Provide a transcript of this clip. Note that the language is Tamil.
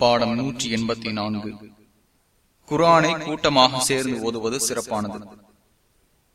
பாடம் நூற்றி எண்பத்தி நான்கு. குரானை கூட்டமாக சேர்ந்து ஓதுவது சிறப்பானது.